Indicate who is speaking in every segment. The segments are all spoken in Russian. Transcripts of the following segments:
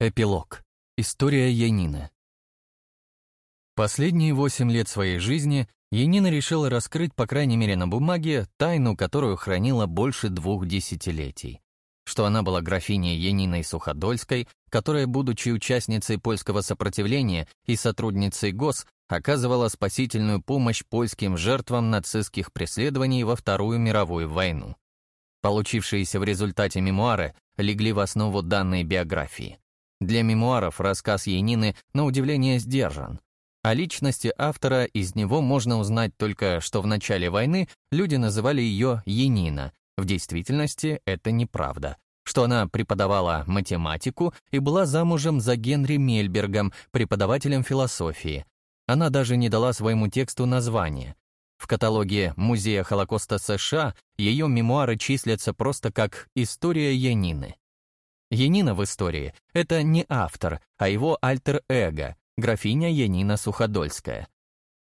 Speaker 1: Эпилог. История Янины. Последние восемь лет своей жизни Янина решила раскрыть, по крайней мере на бумаге, тайну, которую хранила больше двух десятилетий. Что она была графиней Яниной Суходольской, которая, будучи участницей польского сопротивления и сотрудницей ГОС, оказывала спасительную помощь польским жертвам нацистских преследований во Вторую мировую войну. Получившиеся в результате мемуары легли в основу данной биографии. Для мемуаров рассказ Янины на удивление сдержан. О личности автора из него можно узнать только, что в начале войны люди называли ее Янина. В действительности это неправда. Что она преподавала математику и была замужем за Генри Мельбергом, преподавателем философии. Она даже не дала своему тексту название. В каталоге Музея Холокоста США ее мемуары числятся просто как «История Янины». Янина в истории — это не автор, а его альтер-эго, графиня Янина Суходольская.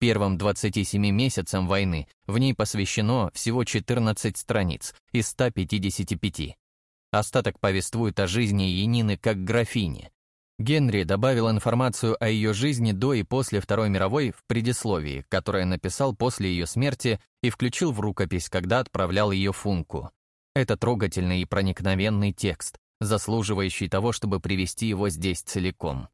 Speaker 1: Первым 27 месяцам войны в ней посвящено всего 14 страниц из 155. Остаток повествует о жизни Янины как графини. Генри добавил информацию о ее жизни до и после Второй мировой в предисловии, которое написал после ее смерти и включил в рукопись, когда отправлял ее Функу. Это трогательный и проникновенный текст, заслуживающий того, чтобы привести его здесь целиком.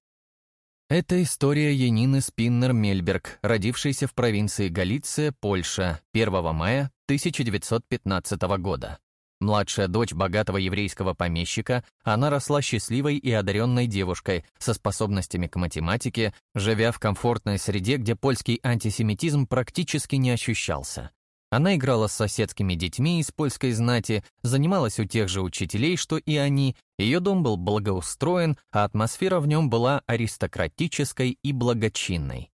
Speaker 1: Это история Янины Спиннер-Мельберг, родившейся в провинции Галиция, Польша, 1 мая 1915 года. Младшая дочь богатого еврейского помещика, она росла счастливой и одаренной девушкой со способностями к математике, живя в комфортной среде, где польский антисемитизм практически не ощущался. Она играла с соседскими детьми из польской знати, занималась у тех же учителей, что и они, ее дом был благоустроен, а атмосфера в нем была аристократической и благочинной.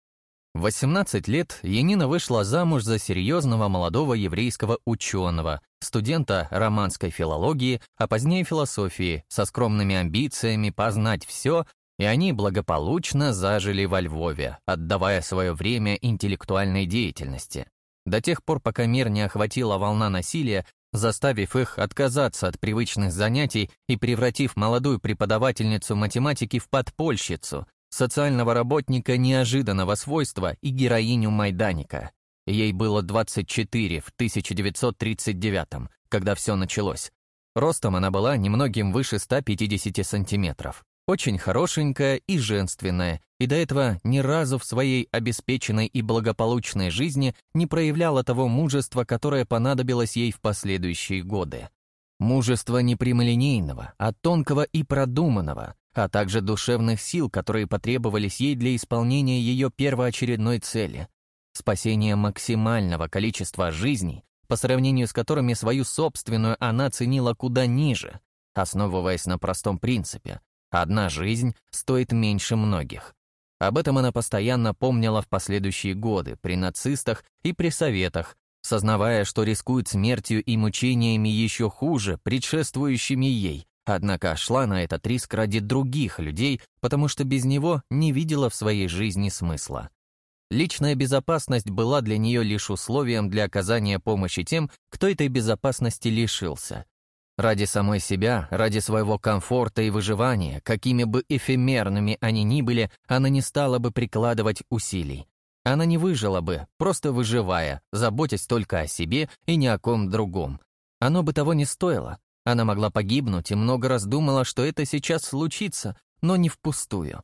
Speaker 1: В 18 лет Янина вышла замуж за серьезного молодого еврейского ученого, студента романской филологии, а позднее философии, со скромными амбициями познать все, и они благополучно зажили во Львове, отдавая свое время интеллектуальной деятельности до тех пор, пока мир не охватила волна насилия, заставив их отказаться от привычных занятий и превратив молодую преподавательницу математики в подпольщицу, социального работника неожиданного свойства и героиню Майданика. Ей было 24 в 1939 когда все началось. Ростом она была немногим выше 150 сантиметров. Очень хорошенькая и женственная, и до этого ни разу в своей обеспеченной и благополучной жизни не проявляла того мужества, которое понадобилось ей в последующие годы. Мужество не прямолинейного, а тонкого и продуманного, а также душевных сил, которые потребовались ей для исполнения ее первоочередной цели — спасения максимального количества жизней, по сравнению с которыми свою собственную она ценила куда ниже, основываясь на простом принципе Одна жизнь стоит меньше многих. Об этом она постоянно помнила в последующие годы при нацистах и при советах, сознавая, что рискует смертью и мучениями еще хуже, предшествующими ей, однако шла на этот риск ради других людей, потому что без него не видела в своей жизни смысла. Личная безопасность была для нее лишь условием для оказания помощи тем, кто этой безопасности лишился. Ради самой себя, ради своего комфорта и выживания, какими бы эфемерными они ни были, она не стала бы прикладывать усилий. Она не выжила бы, просто выживая, заботясь только о себе и ни о ком другом. Оно бы того не стоило. Она могла погибнуть и много раз думала, что это сейчас случится, но не впустую.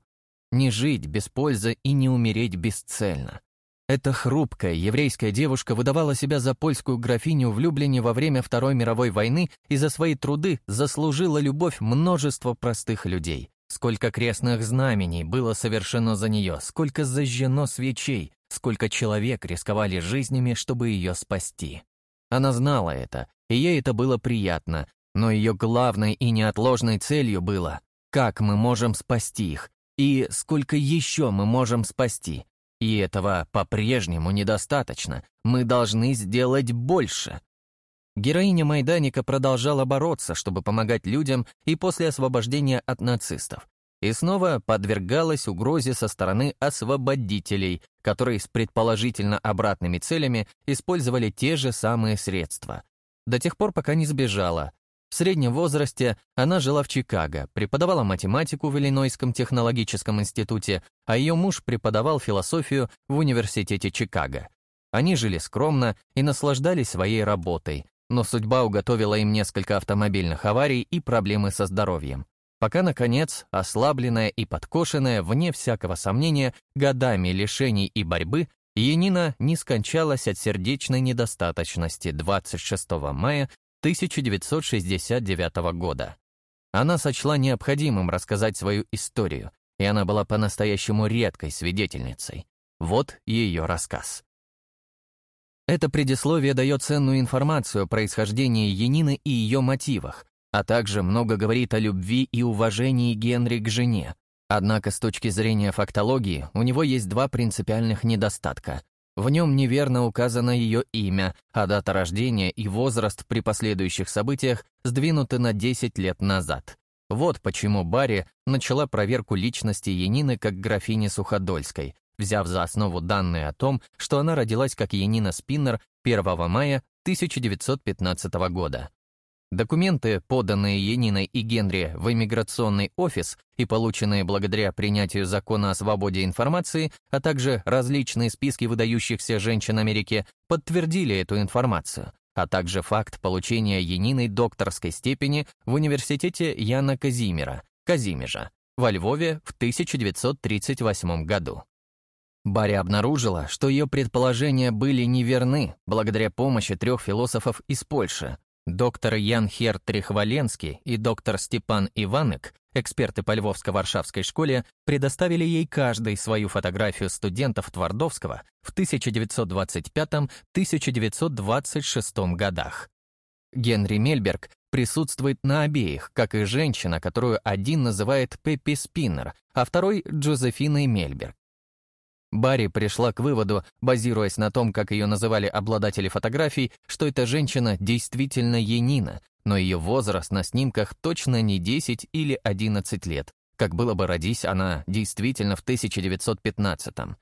Speaker 1: Не жить без пользы и не умереть бесцельно. Эта хрупкая еврейская девушка выдавала себя за польскую графиню в Люблине во время Второй мировой войны и за свои труды заслужила любовь множества простых людей. Сколько крестных знамений было совершено за нее, сколько зажжено свечей, сколько человек рисковали жизнями, чтобы ее спасти. Она знала это, и ей это было приятно, но ее главной и неотложной целью было, как мы можем спасти их, и сколько еще мы можем спасти, и этого по-прежнему недостаточно. Мы должны сделать больше. Героиня Майданика продолжала бороться, чтобы помогать людям и после освобождения от нацистов. И снова подвергалась угрозе со стороны освободителей, которые с предположительно обратными целями использовали те же самые средства. До тех пор, пока не сбежала. В среднем возрасте она жила в Чикаго, преподавала математику в Иллинойском технологическом институте, а ее муж преподавал философию в университете Чикаго. Они жили скромно и наслаждались своей работой, но судьба уготовила им несколько автомобильных аварий и проблемы со здоровьем. Пока, наконец, ослабленная и подкошенная, вне всякого сомнения, годами лишений и борьбы, Янина не скончалась от сердечной недостаточности 26 мая 1969 года. Она сочла необходимым рассказать свою историю, и она была по-настоящему редкой свидетельницей. Вот ее рассказ. Это предисловие дает ценную информацию о происхождении Янины и ее мотивах, а также много говорит о любви и уважении Генри к жене. Однако с точки зрения фактологии у него есть два принципиальных недостатка. В нем неверно указано ее имя, а дата рождения и возраст при последующих событиях сдвинуты на 10 лет назад. Вот почему Барри начала проверку личности Янины как графини Суходольской, взяв за основу данные о том, что она родилась как Янина Спиннер 1 мая 1915 года. Документы, поданные Яниной и Генри в иммиграционный офис и полученные благодаря принятию закона о свободе информации, а также различные списки выдающихся женщин Америки, подтвердили эту информацию, а также факт получения Яниной докторской степени в университете Яна Казимира, Казимежа, во Львове в 1938 году. Барри обнаружила, что ее предположения были неверны благодаря помощи трех философов из Польши, Доктор Ян Хертрих Валенский и доктор Степан Иванек, эксперты по Львовско-Варшавской школе, предоставили ей каждый свою фотографию студентов Твардовского в 1925-1926 годах. Генри Мельберг присутствует на обеих, как и женщина, которую один называет Пеппи Спиннер, а второй — Джозефиной Мельберг. Барри пришла к выводу, базируясь на том, как ее называли обладатели фотографий, что эта женщина действительно Енина, но ее возраст на снимках точно не 10 или 11 лет, как было бы родись она действительно в 1915-м.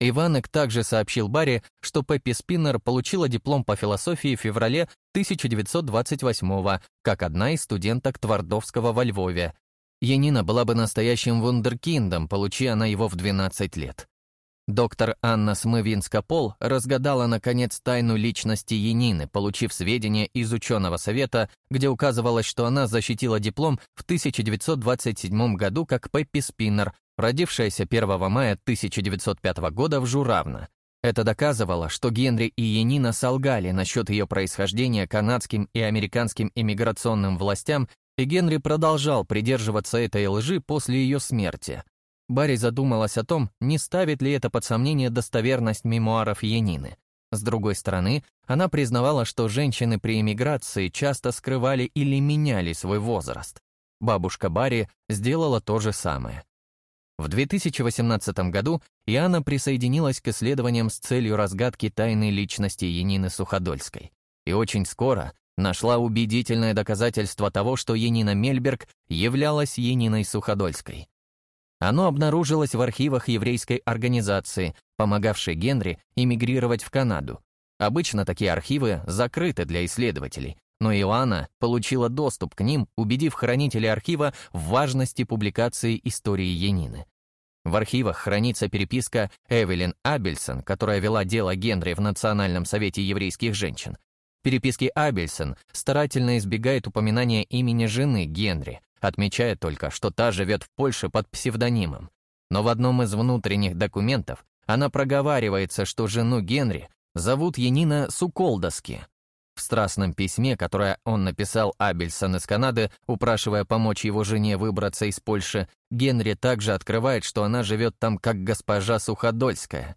Speaker 1: Иванек также сообщил Барри, что Пеппи Спиннер получила диплом по философии в феврале 1928-го, как одна из студенток Твардовского во Львове. Янина была бы настоящим вундеркиндом, получи она его в 12 лет. Доктор Анна Смывинска-Пол разгадала, наконец, тайну личности Янины, получив сведения из ученого совета, где указывалось, что она защитила диплом в 1927 году как Пеппи Спиннер, родившаяся 1 мая 1905 года в Журавно. Это доказывало, что Генри и Янина солгали насчет ее происхождения канадским и американским иммиграционным властям, и Генри продолжал придерживаться этой лжи после ее смерти. Барри задумалась о том, не ставит ли это под сомнение достоверность мемуаров Янины. С другой стороны, она признавала, что женщины при эмиграции часто скрывали или меняли свой возраст. Бабушка Барри сделала то же самое. В 2018 году Иоанна присоединилась к исследованиям с целью разгадки тайны личности Янины Суходольской. И очень скоро нашла убедительное доказательство того, что Янина Мельберг являлась Яниной Суходольской. Оно обнаружилось в архивах еврейской организации, помогавшей Генри эмигрировать в Канаду. Обычно такие архивы закрыты для исследователей, но Иоанна получила доступ к ним, убедив хранителей архива в важности публикации истории Янины. В архивах хранится переписка Эвелин Абельсон, которая вела дело Генри в Национальном совете еврейских женщин. Переписке Абельсон старательно избегает упоминания имени жены Генри, отмечая только, что та живет в Польше под псевдонимом. Но в одном из внутренних документов она проговаривается, что жену Генри зовут Янина Суколдоски. В страстном письме, которое он написал Абельсон из Канады, упрашивая помочь его жене выбраться из Польши, Генри также открывает, что она живет там как госпожа Суходольская.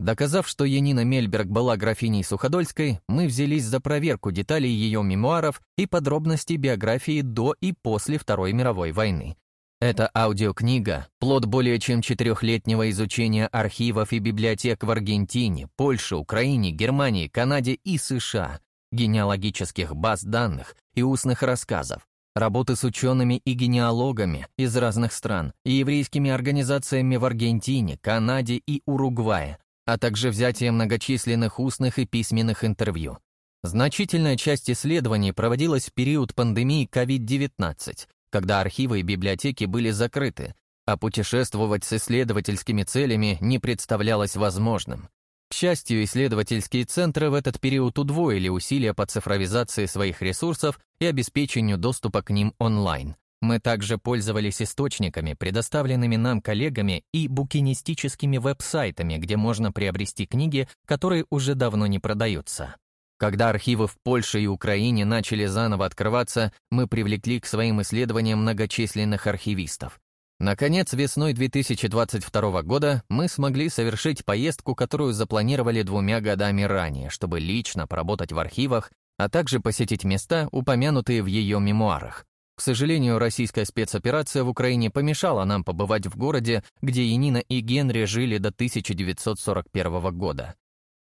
Speaker 1: Доказав, что Янина Мельберг была графиней Суходольской, мы взялись за проверку деталей ее мемуаров и подробностей биографии до и после Второй мировой войны. Эта аудиокнига – плод более чем четырехлетнего изучения архивов и библиотек в Аргентине, Польше, Украине, Германии, Канаде и США, генеалогических баз данных и устных рассказов, работы с учеными и генеалогами из разных стран и еврейскими организациями в Аргентине, Канаде и Уругвае, а также взятие многочисленных устных и письменных интервью. Значительная часть исследований проводилась в период пандемии COVID-19, когда архивы и библиотеки были закрыты, а путешествовать с исследовательскими целями не представлялось возможным. К счастью, исследовательские центры в этот период удвоили усилия по цифровизации своих ресурсов и обеспечению доступа к ним онлайн. Мы также пользовались источниками, предоставленными нам коллегами и букинистическими веб-сайтами, где можно приобрести книги, которые уже давно не продаются. Когда архивы в Польше и Украине начали заново открываться, мы привлекли к своим исследованиям многочисленных архивистов. Наконец, весной 2022 года мы смогли совершить поездку, которую запланировали двумя годами ранее, чтобы лично поработать в архивах, а также посетить места, упомянутые в ее мемуарах. К сожалению, российская спецоперация в Украине помешала нам побывать в городе, где Янина и Генри жили до 1941 года.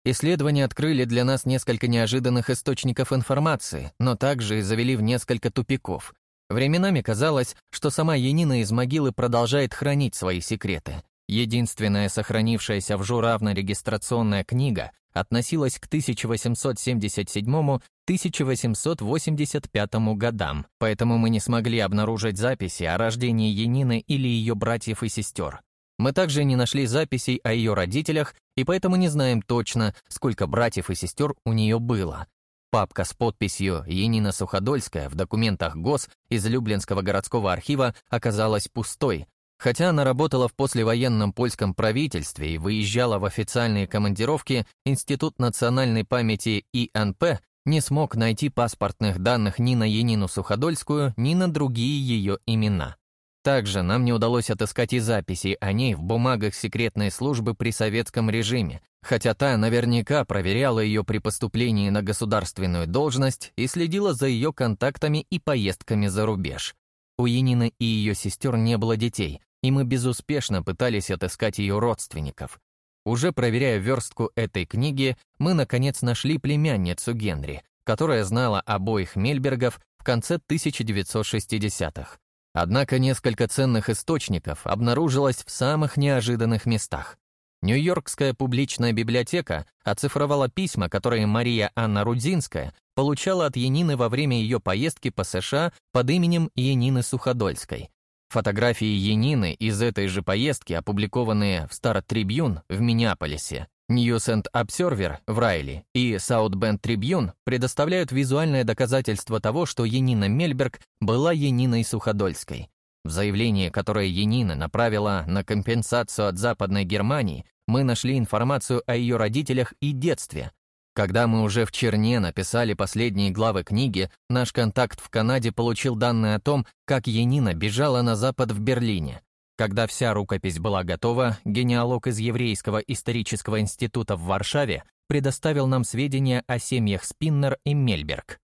Speaker 1: Исследования открыли для нас несколько неожиданных источников информации, но также и завели в несколько тупиков. Временами казалось, что сама Янина из могилы продолжает хранить свои секреты. Единственная сохранившаяся в журавно регистрационная книга относилась к 1877-1885 годам, поэтому мы не смогли обнаружить записи о рождении Янины или ее братьев и сестер. Мы также не нашли записей о ее родителях и поэтому не знаем точно, сколько братьев и сестер у нее было. Папка с подписью «Енина Суходольская» в документах ГОС из Люблинского городского архива оказалась пустой, хотя она работала в послевоенном польском правительстве и выезжала в официальные командировки, Институт национальной памяти ИНП не смог найти паспортных данных ни на Енину Суходольскую, ни на другие ее имена. Также нам не удалось отыскать и записи о ней в бумагах секретной службы при советском режиме, хотя та наверняка проверяла ее при поступлении на государственную должность и следила за ее контактами и поездками за рубеж. У Янины и ее сестер не было детей, и мы безуспешно пытались отыскать ее родственников. Уже проверяя верстку этой книги, мы наконец нашли племянницу Генри, которая знала обоих Мельбергов в конце 1960-х. Однако несколько ценных источников обнаружилось в самых неожиданных местах. Нью-Йоркская публичная библиотека оцифровала письма, которые Мария Анна Рудзинская получала от Янины во время ее поездки по США под именем Янины Суходольской. Фотографии Янины из этой же поездки, опубликованные в Star Tribune в Миннеаполисе, News and Observer в Райли и South Bend Tribune предоставляют визуальное доказательство того, что Янина Мельберг была Яниной Суходольской. В заявлении, которое Янина направила на компенсацию от Западной Германии, мы нашли информацию о ее родителях и детстве. Когда мы уже в черне написали последние главы книги, наш контакт в Канаде получил данные о том, как Янина бежала на Запад в Берлине. Когда вся рукопись была готова, генеалог из Еврейского исторического института в Варшаве предоставил нам сведения о семьях Спиннер и Мельберг.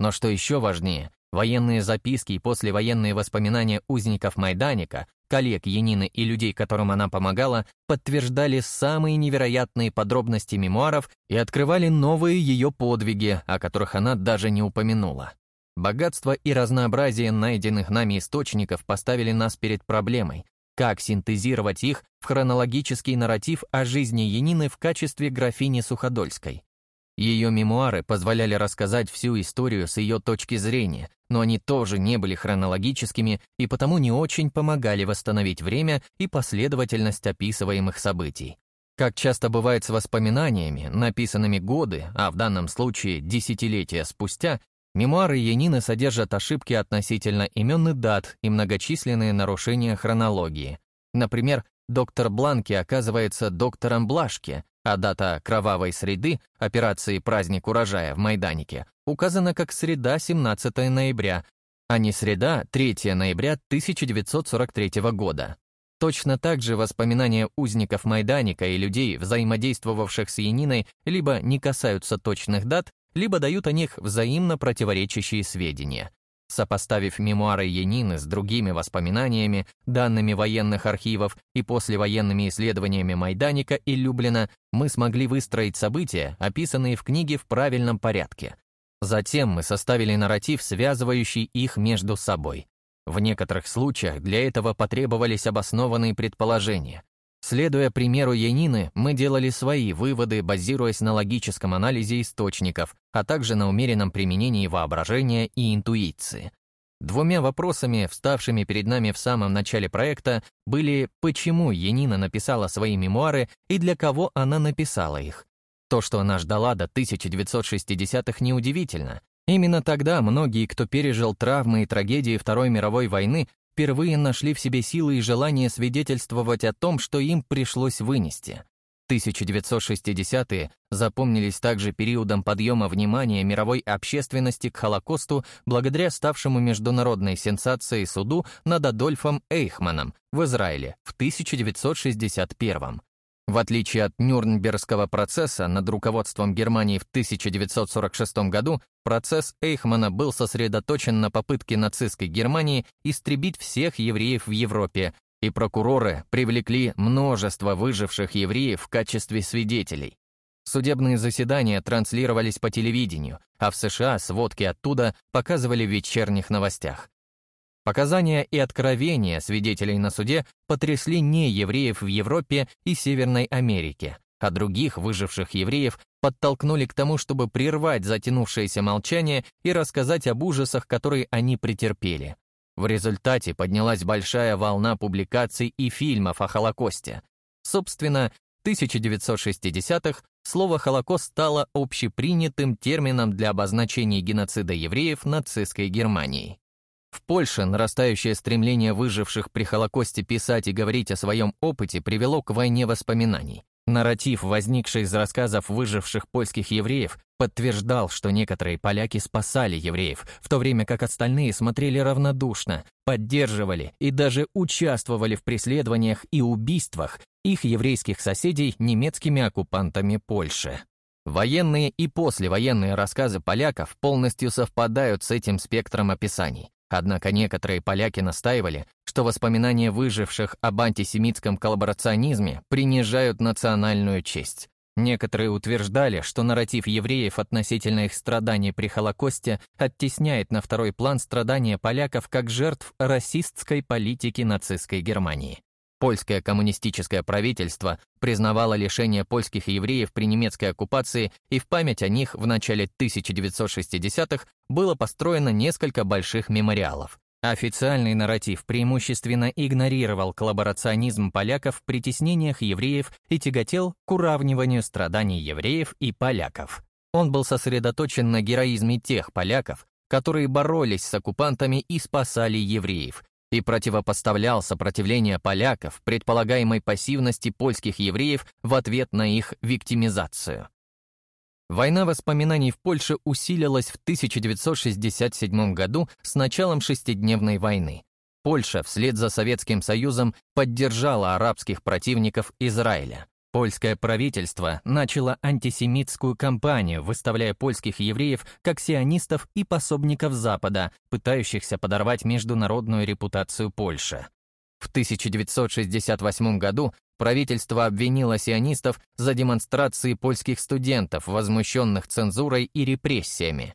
Speaker 1: Но что еще важнее, военные записки и послевоенные воспоминания узников Майданика, коллег Янины и людей, которым она помогала, подтверждали самые невероятные подробности мемуаров и открывали новые ее подвиги, о которых она даже не упомянула. Богатство и разнообразие найденных нами источников поставили нас перед проблемой, как синтезировать их в хронологический нарратив о жизни Янины в качестве графини Суходольской. Ее мемуары позволяли рассказать всю историю с ее точки зрения, но они тоже не были хронологическими и потому не очень помогали восстановить время и последовательность описываемых событий. Как часто бывает с воспоминаниями, написанными годы, а в данном случае десятилетия спустя, Мемуары Янины содержат ошибки относительно имен и дат и многочисленные нарушения хронологии. Например, доктор Бланки оказывается доктором Блашки, а дата кровавой среды, операции «Праздник урожая» в Майданике, указана как среда 17 ноября, а не среда 3 ноября 1943 года. Точно так же воспоминания узников Майданика и людей, взаимодействовавших с Яниной, либо не касаются точных дат, либо дают о них взаимно противоречащие сведения. Сопоставив мемуары Янины с другими воспоминаниями, данными военных архивов и послевоенными исследованиями Майданика и Люблина, мы смогли выстроить события, описанные в книге в правильном порядке. Затем мы составили нарратив, связывающий их между собой. В некоторых случаях для этого потребовались обоснованные предположения. Следуя примеру Янины, мы делали свои выводы, базируясь на логическом анализе источников, а также на умеренном применении воображения и интуиции. Двумя вопросами, вставшими перед нами в самом начале проекта, были почему Янина написала свои мемуары и для кого она написала их. То, что она ждала до 1960-х, неудивительно. Именно тогда многие, кто пережил травмы и трагедии Второй мировой войны, впервые нашли в себе силы и желание свидетельствовать о том, что им пришлось вынести. 1960-е запомнились также периодом подъема внимания мировой общественности к Холокосту благодаря ставшему международной сенсацией суду над Адольфом Эйхманом в Израиле в 1961 в отличие от Нюрнбергского процесса над руководством Германии в 1946 году, процесс Эйхмана был сосредоточен на попытке нацистской Германии истребить всех евреев в Европе, и прокуроры привлекли множество выживших евреев в качестве свидетелей. Судебные заседания транслировались по телевидению, а в США сводки оттуда показывали в вечерних новостях. Показания и откровения свидетелей на суде потрясли не евреев в Европе и Северной Америке, а других выживших евреев подтолкнули к тому, чтобы прервать затянувшееся молчание и рассказать об ужасах, которые они претерпели. В результате поднялась большая волна публикаций и фильмов о Холокосте. Собственно, в 1960-х слово «Холокост» стало общепринятым термином для обозначения геноцида евреев нацистской Германии. В Польше нарастающее стремление выживших при Холокосте писать и говорить о своем опыте привело к войне воспоминаний. Нарратив, возникший из рассказов выживших польских евреев, подтверждал, что некоторые поляки спасали евреев, в то время как остальные смотрели равнодушно, поддерживали и даже участвовали в преследованиях и убийствах их еврейских соседей немецкими оккупантами Польши. Военные и послевоенные рассказы поляков полностью совпадают с этим спектром описаний. Однако некоторые поляки настаивали, что воспоминания выживших об антисемитском коллаборационизме принижают национальную честь. Некоторые утверждали, что нарратив евреев относительно их страданий при Холокосте оттесняет на второй план страдания поляков как жертв расистской политики нацистской Германии. Польское коммунистическое правительство признавало лишение польских евреев при немецкой оккупации, и в память о них в начале 1960-х было построено несколько больших мемориалов. Официальный нарратив преимущественно игнорировал коллаборационизм поляков в притеснениях евреев и тяготел к уравниванию страданий евреев и поляков. Он был сосредоточен на героизме тех поляков, которые боролись с оккупантами и спасали евреев, и противопоставлял сопротивление поляков предполагаемой пассивности польских евреев в ответ на их виктимизацию. Война воспоминаний в Польше усилилась в 1967 году с началом шестидневной войны. Польша вслед за Советским Союзом поддержала арабских противников Израиля. Польское правительство начало антисемитскую кампанию, выставляя польских евреев как сионистов и пособников Запада, пытающихся подорвать международную репутацию Польши. В 1968 году правительство обвинило сионистов за демонстрации польских студентов, возмущенных цензурой и репрессиями.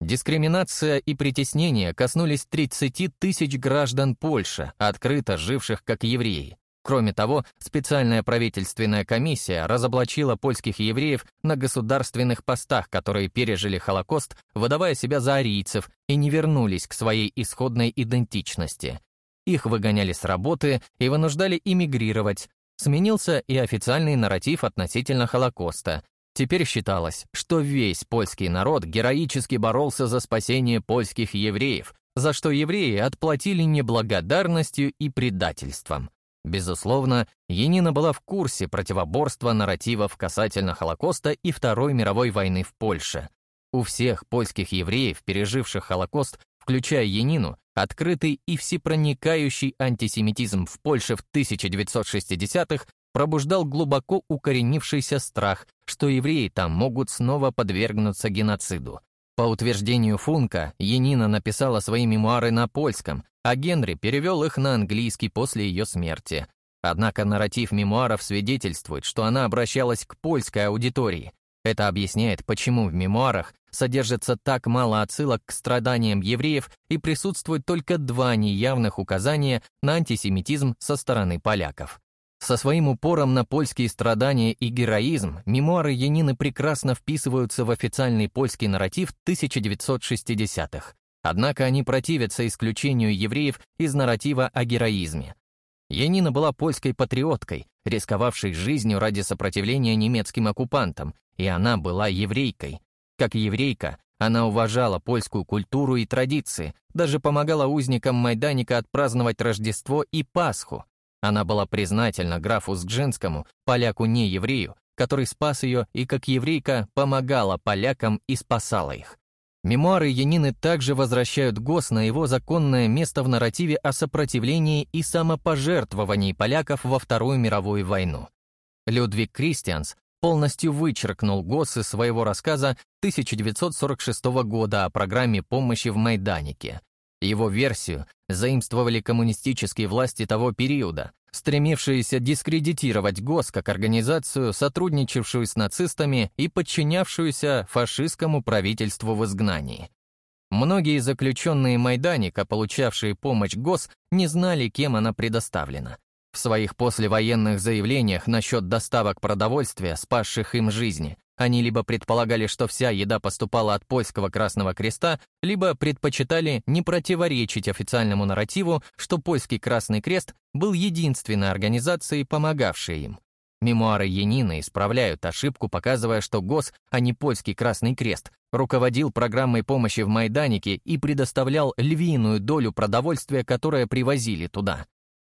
Speaker 1: Дискриминация и притеснение коснулись 30 тысяч граждан Польши, открыто живших как евреи. Кроме того, специальная правительственная комиссия разоблачила польских евреев на государственных постах, которые пережили Холокост, выдавая себя за арийцев и не вернулись к своей исходной идентичности. Их выгоняли с работы и вынуждали эмигрировать. Сменился и официальный нарратив относительно Холокоста. Теперь считалось, что весь польский народ героически боролся за спасение польских евреев, за что евреи отплатили неблагодарностью и предательством. Безусловно, Енина была в курсе противоборства нарративов касательно Холокоста и Второй мировой войны в Польше. У всех польских евреев, переживших Холокост, включая Енину, открытый и всепроникающий антисемитизм в Польше в 1960-х пробуждал глубоко укоренившийся страх, что евреи там могут снова подвергнуться геноциду. По утверждению Функа, Енина написала свои мемуары на польском, а Генри перевел их на английский после ее смерти. Однако нарратив мемуаров свидетельствует, что она обращалась к польской аудитории. Это объясняет, почему в мемуарах содержится так мало отсылок к страданиям евреев и присутствует только два неявных указания на антисемитизм со стороны поляков. Со своим упором на польские страдания и героизм мемуары Янины прекрасно вписываются в официальный польский нарратив 1960-х. Однако они противятся исключению евреев из нарратива о героизме. Янина была польской патриоткой, рисковавшей жизнью ради сопротивления немецким оккупантам, и она была еврейкой. Как еврейка, она уважала польскую культуру и традиции, даже помогала узникам Майданика отпраздновать Рождество и Пасху. Она была признательна графу Сгженскому, поляку не еврею, который спас ее и как еврейка помогала полякам и спасала их. Мемуары Янины также возвращают ГОС на его законное место в нарративе о сопротивлении и самопожертвовании поляков во Вторую мировую войну. Людвиг Кристианс полностью вычеркнул ГОС из своего рассказа 1946 года о программе помощи в Майданике. Его версию заимствовали коммунистические власти того периода, стремившиеся дискредитировать ГОС как организацию, сотрудничавшую с нацистами и подчинявшуюся фашистскому правительству в изгнании. Многие заключенные Майданика, получавшие помощь ГОС, не знали, кем она предоставлена. В своих послевоенных заявлениях насчет доставок продовольствия, спасших им жизни, они либо предполагали, что вся еда поступала от польского Красного Креста, либо предпочитали не противоречить официальному нарративу, что польский Красный Крест был единственной организацией, помогавшей им. Мемуары Янины исправляют ошибку, показывая, что ГОС, а не польский Красный Крест, руководил программой помощи в Майданике и предоставлял львиную долю продовольствия, которое привозили туда.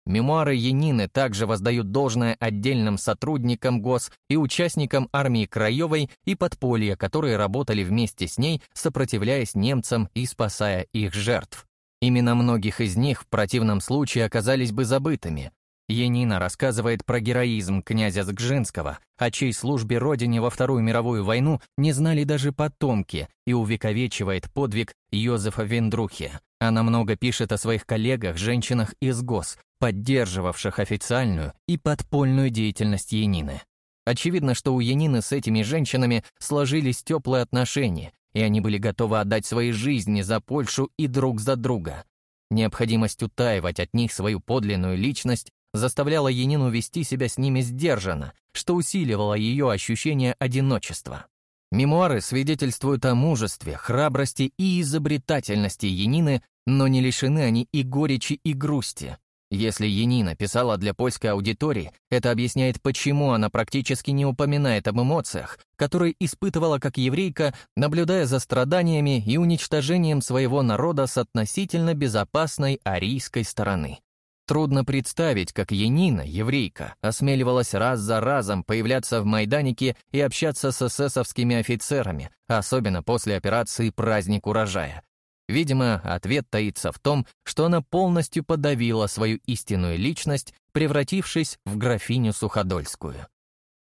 Speaker 1: Мемуары Янины также воздают должное отдельным сотрудникам ГОС и участникам армии Краевой и подполья, которые работали вместе с ней, сопротивляясь немцам и спасая их жертв. Именно многих из них в противном случае оказались бы забытыми. Янина рассказывает про героизм князя Сгжинского, о чьей службе родине во Вторую мировую войну не знали даже потомки, и увековечивает подвиг Йозефа Вендрухи. Она много пишет о своих коллегах, женщинах из ГОС, поддерживавших официальную и подпольную деятельность Янины. Очевидно, что у Янины с этими женщинами сложились теплые отношения, и они были готовы отдать свои жизни за Польшу и друг за друга. Необходимость утаивать от них свою подлинную личность заставляла Янину вести себя с ними сдержанно, что усиливало ее ощущение одиночества. Мемуары свидетельствуют о мужестве, храбрости и изобретательности Янины, но не лишены они и горечи, и грусти. Если Янина писала для польской аудитории, это объясняет, почему она практически не упоминает об эмоциях, которые испытывала как еврейка, наблюдая за страданиями и уничтожением своего народа с относительно безопасной арийской стороны. Трудно представить, как Янина, еврейка, осмеливалась раз за разом появляться в Майданике и общаться с эсэсовскими офицерами, особенно после операции «Праздник урожая», Видимо, ответ таится в том, что она полностью подавила свою истинную личность, превратившись в графиню Суходольскую.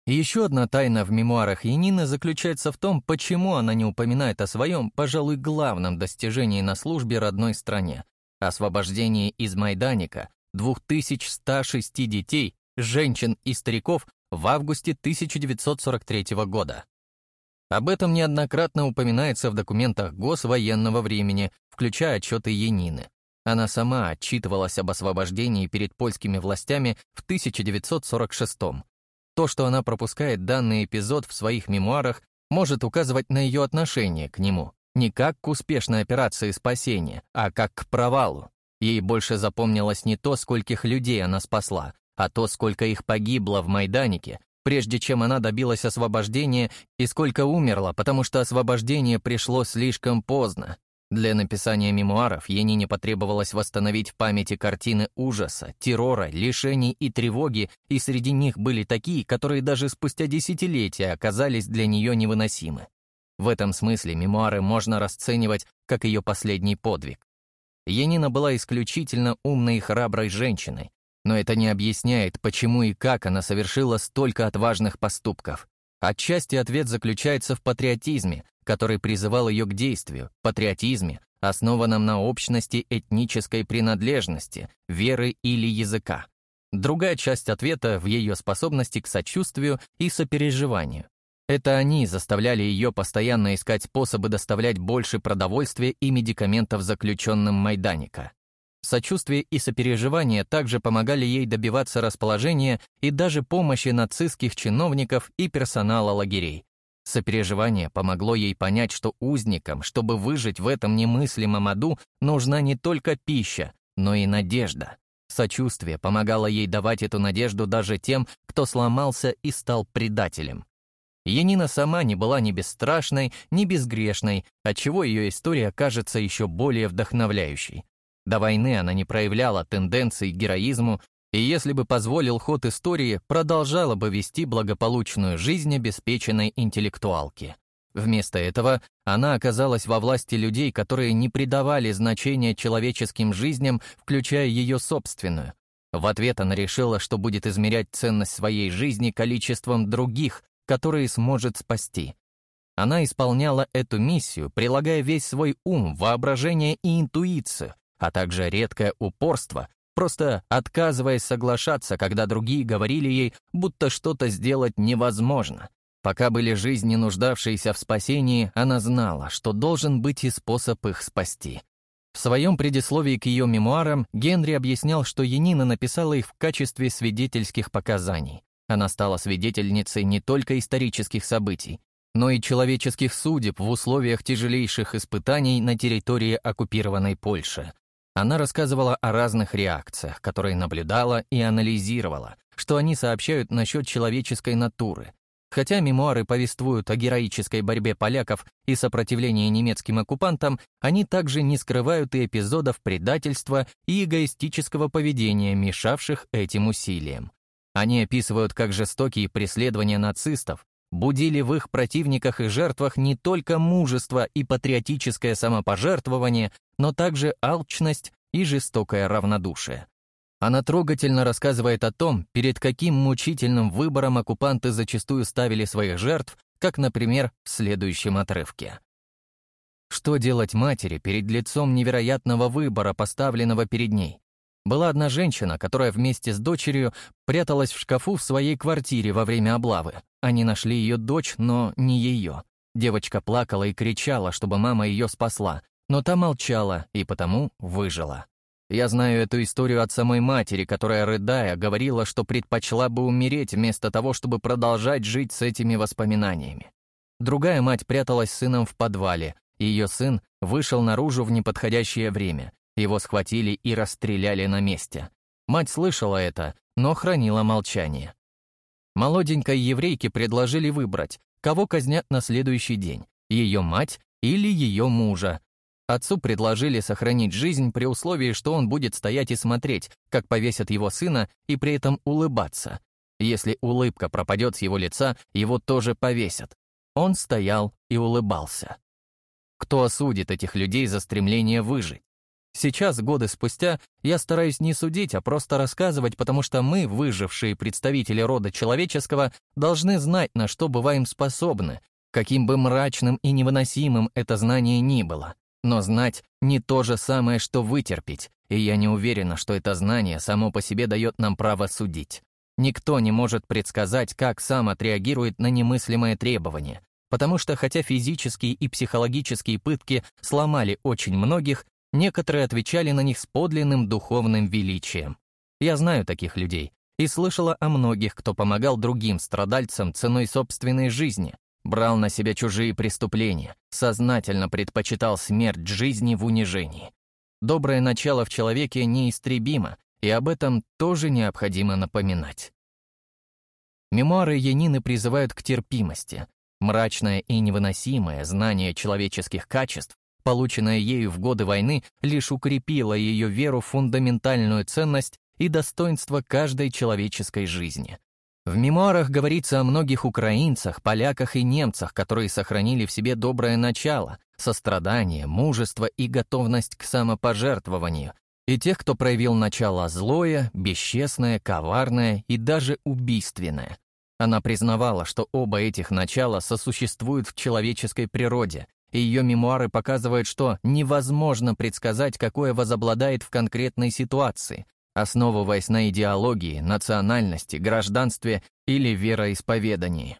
Speaker 1: еще одна тайна в мемуарах Янины заключается в том, почему она не упоминает о своем, пожалуй, главном достижении на службе родной стране — освобождении из Майданика 2106 детей, женщин и стариков в августе 1943 года. Об этом неоднократно упоминается в документах военного времени, включая отчеты Янины. Она сама отчитывалась об освобождении перед польскими властями в 1946 -м. То, что она пропускает данный эпизод в своих мемуарах, может указывать на ее отношение к нему. Не как к успешной операции спасения, а как к провалу. Ей больше запомнилось не то, скольких людей она спасла, а то, сколько их погибло в Майданике, прежде чем она добилась освобождения, и сколько умерла, потому что освобождение пришло слишком поздно. Для написания мемуаров Янине потребовалось восстановить в памяти картины ужаса, террора, лишений и тревоги, и среди них были такие, которые даже спустя десятилетия оказались для нее невыносимы. В этом смысле мемуары можно расценивать как ее последний подвиг. Янина была исключительно умной и храброй женщиной, но это не объясняет, почему и как она совершила столько отважных поступков. Отчасти ответ заключается в патриотизме, который призывал ее к действию, патриотизме, основанном на общности этнической принадлежности, веры или языка. Другая часть ответа в ее способности к сочувствию и сопереживанию. Это они заставляли ее постоянно искать способы доставлять больше продовольствия и медикаментов заключенным Майданика. Сочувствие и сопереживание также помогали ей добиваться расположения и даже помощи нацистских чиновников и персонала лагерей. Сопереживание помогло ей понять, что узникам, чтобы выжить в этом немыслимом аду, нужна не только пища, но и надежда. Сочувствие помогало ей давать эту надежду даже тем, кто сломался и стал предателем. Янина сама не была ни бесстрашной, ни безгрешной, отчего ее история кажется еще более вдохновляющей. До войны она не проявляла тенденций к героизму, и если бы позволил ход истории, продолжала бы вести благополучную жизнь обеспеченной интеллектуалки. Вместо этого она оказалась во власти людей, которые не придавали значения человеческим жизням, включая ее собственную. В ответ она решила, что будет измерять ценность своей жизни количеством других, которые сможет спасти. Она исполняла эту миссию, прилагая весь свой ум, воображение и интуицию, а также редкое упорство, просто отказываясь соглашаться, когда другие говорили ей, будто что-то сделать невозможно. Пока были жизни, нуждавшиеся в спасении, она знала, что должен быть и способ их спасти. В своем предисловии к ее мемуарам Генри объяснял, что Янина написала их в качестве свидетельских показаний. Она стала свидетельницей не только исторических событий, но и человеческих судеб в условиях тяжелейших испытаний на территории оккупированной Польши. Она рассказывала о разных реакциях, которые наблюдала и анализировала, что они сообщают насчет человеческой натуры, Хотя мемуары повествуют о героической борьбе поляков и сопротивлении немецким оккупантам, они также не скрывают и эпизодов предательства и эгоистического поведения, мешавших этим усилиям. Они описывают, как жестокие преследования нацистов будили в их противниках и жертвах не только мужество и патриотическое самопожертвование, но также алчность и жестокое равнодушие. Она трогательно рассказывает о том, перед каким мучительным выбором оккупанты зачастую ставили своих жертв, как, например, в следующем отрывке. Что делать матери перед лицом невероятного выбора, поставленного перед ней? Была одна женщина, которая вместе с дочерью пряталась в шкафу в своей квартире во время облавы. Они нашли ее дочь, но не ее. Девочка плакала и кричала, чтобы мама ее спасла, но та молчала и потому выжила. Я знаю эту историю от самой матери, которая, рыдая, говорила, что предпочла бы умереть вместо того, чтобы продолжать жить с этими воспоминаниями. Другая мать пряталась с сыном в подвале, и ее сын вышел наружу в неподходящее время. Его схватили и расстреляли на месте. Мать слышала это, но хранила молчание. Молоденькой еврейке предложили выбрать, кого казнят на следующий день, ее мать или ее мужа, Отцу предложили сохранить жизнь при условии, что он будет стоять и смотреть, как повесят его сына, и при этом улыбаться. Если улыбка пропадет с его лица, его тоже повесят. Он стоял и улыбался. Кто осудит этих людей за стремление выжить? Сейчас, годы спустя, я стараюсь не судить, а просто рассказывать, потому что мы, выжившие представители рода человеческого, должны знать, на что бываем способны, каким бы мрачным и невыносимым это знание ни было. Но знать не то же самое, что вытерпеть, и я не уверена, что это знание само по себе дает нам право судить. Никто не может предсказать, как сам отреагирует на немыслимое требование, потому что хотя физические и психологические пытки сломали очень многих, некоторые отвечали на них с подлинным духовным величием. Я знаю таких людей и слышала о многих, кто помогал другим страдальцам ценой собственной жизни, брал на себя чужие преступления, сознательно предпочитал смерть жизни в унижении. Доброе начало в человеке неистребимо, и об этом тоже необходимо напоминать. Мемуары Янины призывают к терпимости. Мрачное и невыносимое знание человеческих качеств, полученное ею в годы войны, лишь укрепило ее веру в фундаментальную ценность и достоинство каждой человеческой жизни. В мемуарах говорится о многих украинцах, поляках и немцах, которые сохранили в себе доброе начало, сострадание, мужество и готовность к самопожертвованию, и тех, кто проявил начало злое, бесчестное, коварное и даже убийственное. Она признавала, что оба этих начала сосуществуют в человеческой природе, и ее мемуары показывают, что невозможно предсказать, какое возобладает в конкретной ситуации, основываясь на идеологии, национальности, гражданстве или вероисповедании.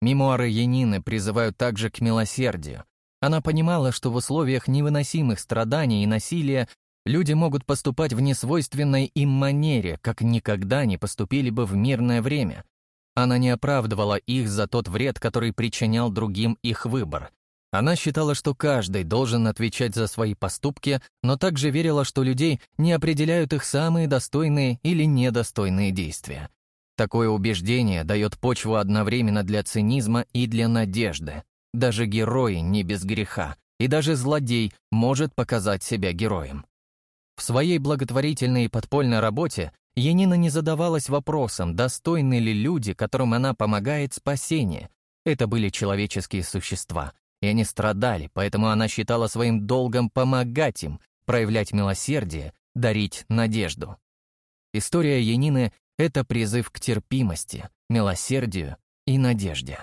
Speaker 1: Мемуары Янины призывают также к милосердию. Она понимала, что в условиях невыносимых страданий и насилия Люди могут поступать в несвойственной им манере, как никогда не поступили бы в мирное время. Она не оправдывала их за тот вред, который причинял другим их выбор. Она считала, что каждый должен отвечать за свои поступки, но также верила, что людей не определяют их самые достойные или недостойные действия. Такое убеждение дает почву одновременно для цинизма и для надежды. Даже герои не без греха, и даже злодей может показать себя героем. В своей благотворительной и подпольной работе Янина не задавалась вопросом, достойны ли люди, которым она помогает, спасения. Это были человеческие существа, и они страдали, поэтому она считала своим долгом помогать им, проявлять милосердие, дарить надежду. История Янины — это призыв к терпимости, милосердию и надежде.